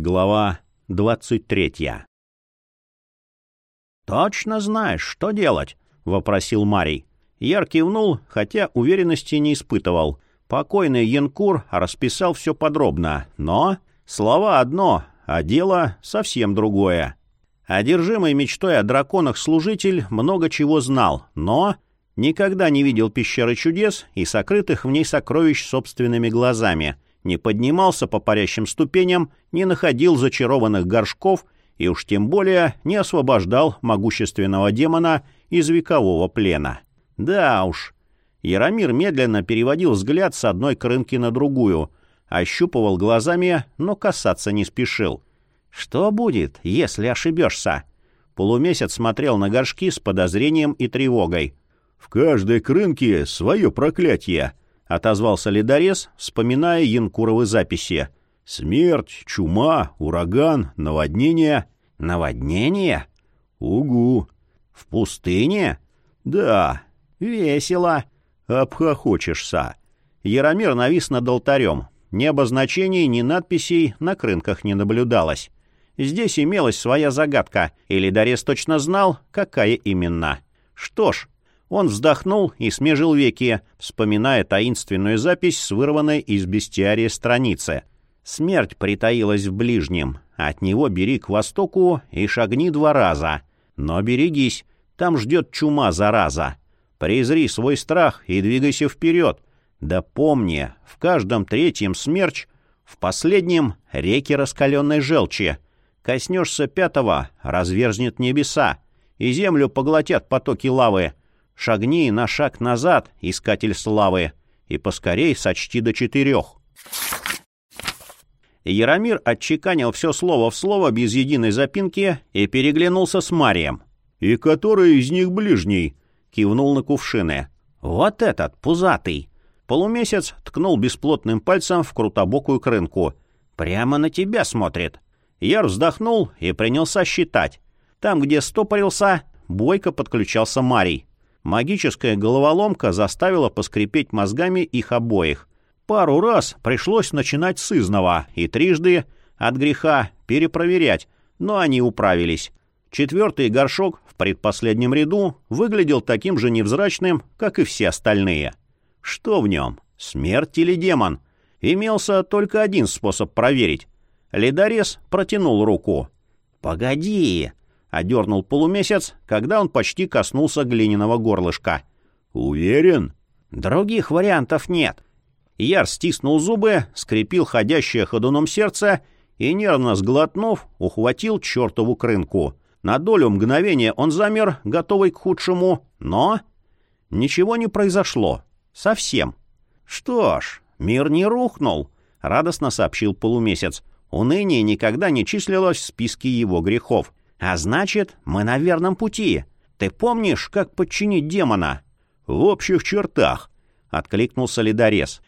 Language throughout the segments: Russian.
Глава 23 «Точно знаешь, что делать?» — вопросил Марий. Яр кивнул, хотя уверенности не испытывал. Покойный Янкур расписал все подробно, но слова одно, а дело совсем другое. Одержимый мечтой о драконах служитель много чего знал, но никогда не видел пещеры чудес и сокрытых в ней сокровищ собственными глазами, не поднимался по парящим ступеням, не находил зачарованных горшков и уж тем более не освобождал могущественного демона из векового плена. Да уж. Яромир медленно переводил взгляд с одной крынки на другую, ощупывал глазами, но касаться не спешил. «Что будет, если ошибешься?» Полумесяц смотрел на горшки с подозрением и тревогой. «В каждой крынке свое проклятие», — отозвался ледорез, вспоминая янкуровы записи. «Смерть, чума, ураган, наводнение». «Наводнение?» «Угу». «В пустыне?» «Да». «Весело». «Обхохочешься». Яромир навис над алтарем. Ни обозначений, ни надписей на крынках не наблюдалось. Здесь имелась своя загадка, и Ледорез точно знал, какая именно. Что ж, он вздохнул и смежил веки, вспоминая таинственную запись с вырванной из бестиария страницы. «Смерть притаилась в ближнем. От него бери к востоку и шагни два раза. Но берегись, там ждет чума зараза. Презри свой страх и двигайся вперед. Да помни, в каждом третьем смерч, в последнем — реки раскаленной желчи. Коснешься пятого — разверзнет небеса, и землю поглотят потоки лавы. Шагни на шаг назад, искатель славы, и поскорей сочти до четырех. Яромир отчеканил все слово в слово без единой запинки и переглянулся с Марием. «И который из них ближний?» — кивнул на кувшины. «Вот этот, пузатый!» Полумесяц ткнул бесплотным пальцем в крутобокую крынку. «Прямо на тебя смотрит!» Яр вздохнул и принялся считать. Там, где стопорился, бойко подключался Марий. Магическая головоломка заставила поскрипеть мозгами их обоих. Пару раз пришлось начинать с изного и трижды от греха перепроверять, но они управились. Четвертый горшок в предпоследнем ряду выглядел таким же невзрачным, как и все остальные. Что в нем? Смерть или демон? Имелся только один способ проверить. Ледорез протянул руку. «Погоди!» — одернул полумесяц, когда он почти коснулся глиняного горлышка. «Уверен?» «Других вариантов нет». Яр стиснул зубы, скрепил ходящее ходуном сердце и, нервно сглотнув, ухватил чертову крынку. На долю мгновения он замер, готовый к худшему, но... Ничего не произошло. Совсем. Что ж, мир не рухнул, — радостно сообщил полумесяц. Уныние никогда не числилось в списке его грехов. А значит, мы на верном пути. Ты помнишь, как подчинить демона? В общих чертах, — откликнулся ледорез.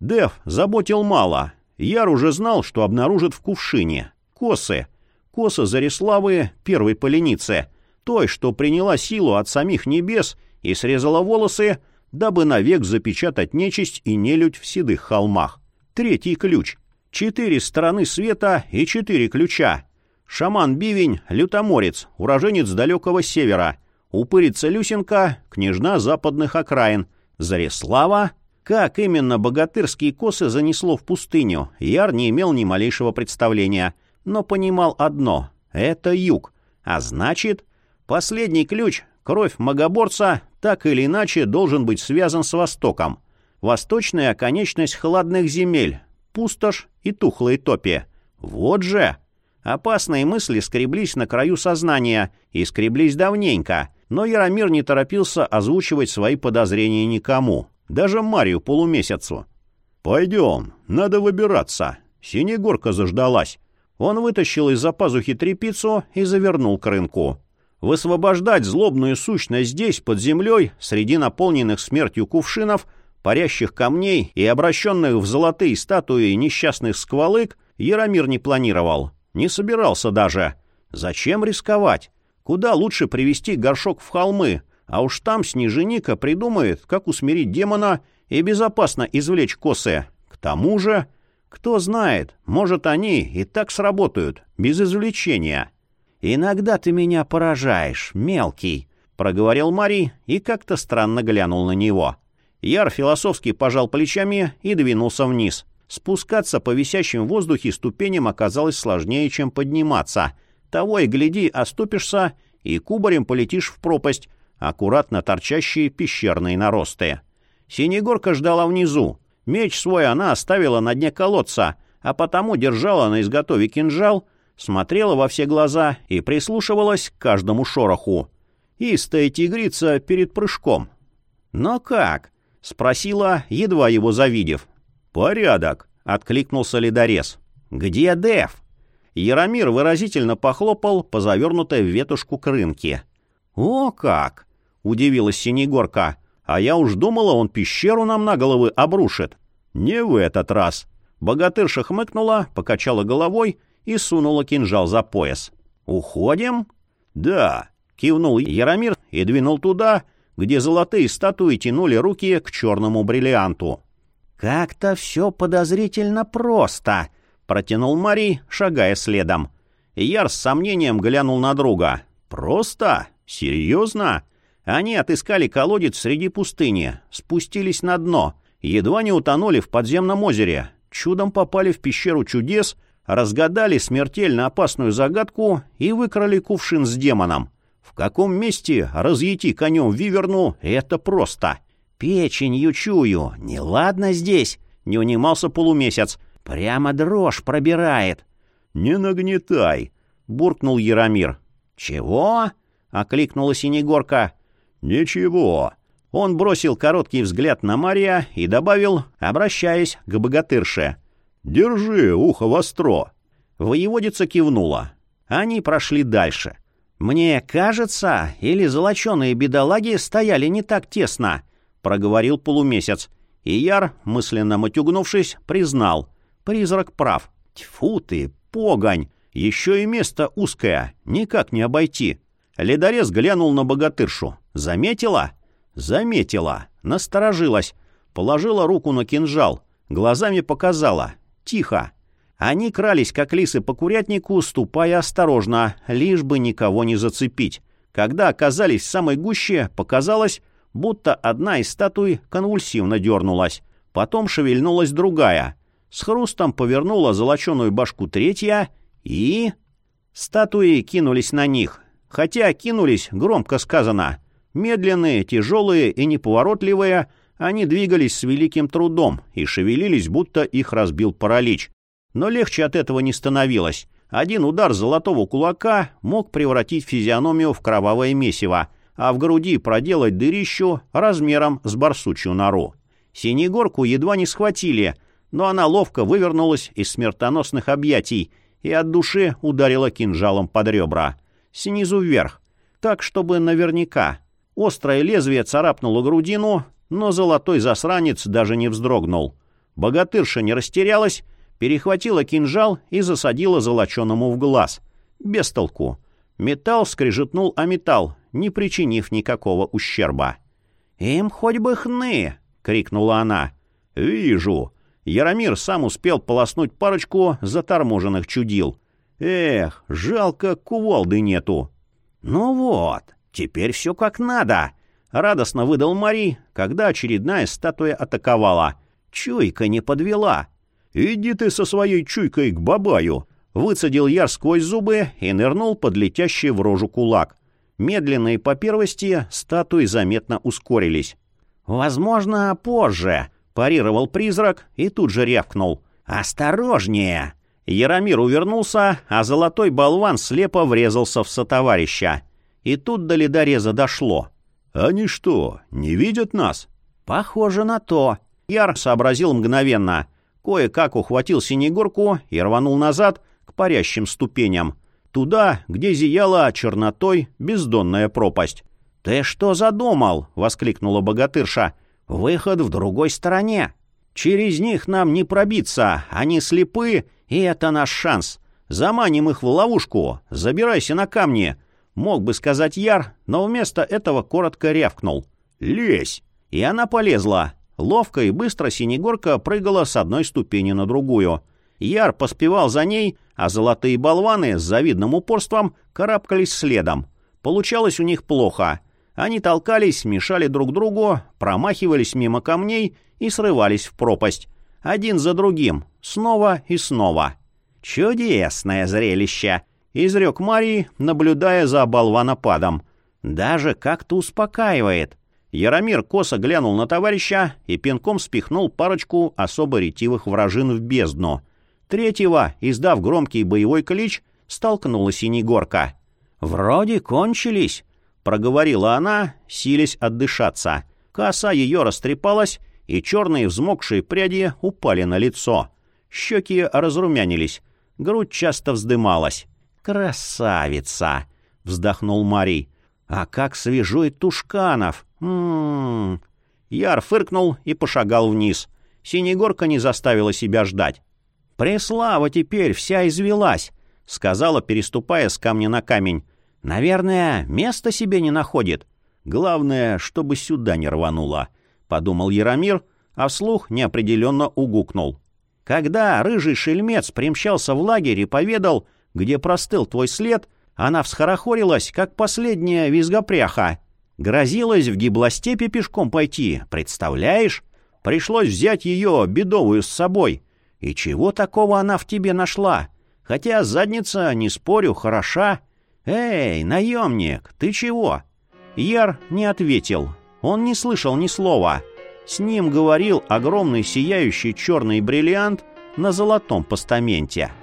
Дев заботил мало. Яр уже знал, что обнаружит в кувшине. Косы. Косы Зариславы первой поленицы. Той, что приняла силу от самих небес и срезала волосы, дабы навек запечатать нечисть и нелюдь в седых холмах. Третий ключ. Четыре стороны света и четыре ключа. Шаман-бивень — лютоморец, уроженец далекого севера. Упырица Люсенка — княжна западных окраин. Зарислава — как именно богатырские косы занесло в пустыню, Яр не имел ни малейшего представления, но понимал одно — это юг, а значит, последний ключ Кровь магоборца так или иначе должен быть связан с Востоком. Восточная оконечность холодных земель, пустошь и тухлые топи. Вот же! Опасные мысли скреблись на краю сознания и скреблись давненько, но Яромир не торопился озвучивать свои подозрения никому, даже Марию полумесяцу. «Пойдем, надо выбираться». Синегорка заждалась. Он вытащил из-за пазухи трепицу и завернул к рынку. Высвобождать злобную сущность здесь, под землей, среди наполненных смертью кувшинов, парящих камней и обращенных в золотые статуи несчастных сквалык, Яромир не планировал. Не собирался даже. Зачем рисковать? Куда лучше привести горшок в холмы, а уж там Снеженика придумает, как усмирить демона и безопасно извлечь косы. К тому же... Кто знает, может, они и так сработают, без извлечения. «Иногда ты меня поражаешь, мелкий», — проговорил Марий и как-то странно глянул на него. Яр философски пожал плечами и двинулся вниз. Спускаться по висящим в воздухе ступеням оказалось сложнее, чем подниматься. Того и гляди, оступишься и кубарем полетишь в пропасть, аккуратно торчащие пещерные наросты. Синегорка ждала внизу. Меч свой она оставила на дне колодца, а потому держала на изготове кинжал, смотрела во все глаза и прислушивалась к каждому шороху. Истая тигрица перед прыжком. «Но как?» — спросила, едва его завидев. «Порядок», — откликнулся ледорез. «Где Дев?» Яромир выразительно похлопал по завернутой в ветушку крынке. «О как!» — удивилась Синегорка. «А я уж думала, он пещеру нам на головы обрушит». «Не в этот раз». Богатырша хмыкнула, покачала головой и сунула кинжал за пояс. «Уходим?» «Да», — кивнул Яромир и двинул туда, где золотые статуи тянули руки к черному бриллианту. «Как-то все подозрительно просто», — протянул Мари, шагая следом. Яр с сомнением глянул на друга. «Просто? Серьезно?» Они отыскали колодец среди пустыни, спустились на дно, едва не утонули в подземном озере, чудом попали в пещеру чудес, разгадали смертельно опасную загадку и выкрали кувшин с демоном. В каком месте разъяти конем виверну — это просто. «Печенью чую, неладно здесь», — не унимался полумесяц. «Прямо дрожь пробирает». «Не нагнетай», — буркнул Яромир. «Чего?» — окликнула Синегорка. «Ничего». Он бросил короткий взгляд на Мария и добавил, обращаясь к богатырше. «Держи ухо востро». Воеводица кивнула. Они прошли дальше. «Мне кажется, или золоченые бедолаги стояли не так тесно?» — проговорил полумесяц. И Яр, мысленно матюгнувшись, признал. Призрак прав. Тьфу ты, погонь! Еще и место узкое, никак не обойти. Ледорез глянул на богатыршу. Заметила? Заметила. Насторожилась. Положила руку на кинжал. Глазами показала. Тихо. Они крались, как лисы по курятнику, ступая осторожно, лишь бы никого не зацепить. Когда оказались в самой гуще, показалось, будто одна из статуй конвульсивно дернулась. Потом шевельнулась другая. С хрустом повернула золоченую башку третья и... Статуи кинулись на них. Хотя кинулись, громко сказано. Медленные, тяжелые и неповоротливые, они двигались с великим трудом и шевелились, будто их разбил паралич. Но легче от этого не становилось. Один удар золотого кулака мог превратить физиономию в кровавое месиво — а в груди проделать дырищу размером с барсучью нору. Синегорку едва не схватили, но она ловко вывернулась из смертоносных объятий и от души ударила кинжалом под ребра. Снизу вверх, так, чтобы наверняка. Острое лезвие царапнуло грудину, но золотой засранец даже не вздрогнул. Богатырша не растерялась, перехватила кинжал и засадила золоченому в глаз. Без толку. Металл скрежетнул о металл, не причинив никакого ущерба. «Им хоть бы хны!» — крикнула она. «Вижу!» Яромир сам успел полоснуть парочку заторможенных чудил. «Эх, жалко, кувалды нету!» «Ну вот, теперь все как надо!» — радостно выдал Мари, когда очередная статуя атаковала. «Чуйка не подвела!» «Иди ты со своей чуйкой к бабаю!» Выцедил Яр сквозь зубы и нырнул под летящий в рожу кулак. Медленно и по первости статуи заметно ускорились. «Возможно, позже», — парировал призрак и тут же рявкнул. «Осторожнее!» Яромир увернулся, а золотой болван слепо врезался в сотоварища. И тут до ледореза дошло. «Они что, не видят нас?» «Похоже на то». Яр сообразил мгновенно. Кое-как ухватил синегорку и рванул назад к парящим ступеням туда, где зияла чернотой бездонная пропасть. «Ты что задумал?» — воскликнула богатырша. «Выход в другой стороне. Через них нам не пробиться, они слепы, и это наш шанс. Заманим их в ловушку, забирайся на камни». Мог бы сказать Яр, но вместо этого коротко рявкнул. «Лезь!» И она полезла. Ловко и быстро Синегорка прыгала с одной ступени на другую. Яр поспевал за ней, а золотые болваны с завидным упорством карабкались следом. Получалось у них плохо. Они толкались, мешали друг другу, промахивались мимо камней и срывались в пропасть. Один за другим, снова и снова. «Чудесное зрелище!» — изрек Марий, наблюдая за болванопадом. «Даже как-то успокаивает». Яромир косо глянул на товарища и пинком спихнул парочку особо ретивых вражин в бездну. Третьего, издав громкий боевой клич, столкнула Синегорка. «Вроде кончились», — проговорила она, силясь отдышаться. Коса ее растрепалась, и черные взмокшие пряди упали на лицо. Щеки разрумянились, грудь часто вздымалась. «Красавица!» — вздохнул Марий. «А как свежует Тушканов! М-м-м!» Яр фыркнул и пошагал вниз. Синегорка не заставила себя ждать. «Преслава теперь вся извелась», — сказала, переступая с камня на камень. «Наверное, места себе не находит. Главное, чтобы сюда не рвануло», — подумал Яромир, а вслух неопределенно угукнул. «Когда рыжий шельмец примчался в лагерь и поведал, где простыл твой след, она всхорохорилась, как последняя визгопряха. Грозилась в гиблостепе пешком пойти, представляешь? Пришлось взять ее, бедовую, с собой. И чего такого она в тебе нашла? Хотя задница, не спорю, хороша. Эй, наемник, ты чего?» Яр не ответил. Он не слышал ни слова. С ним говорил огромный сияющий черный бриллиант на золотом постаменте.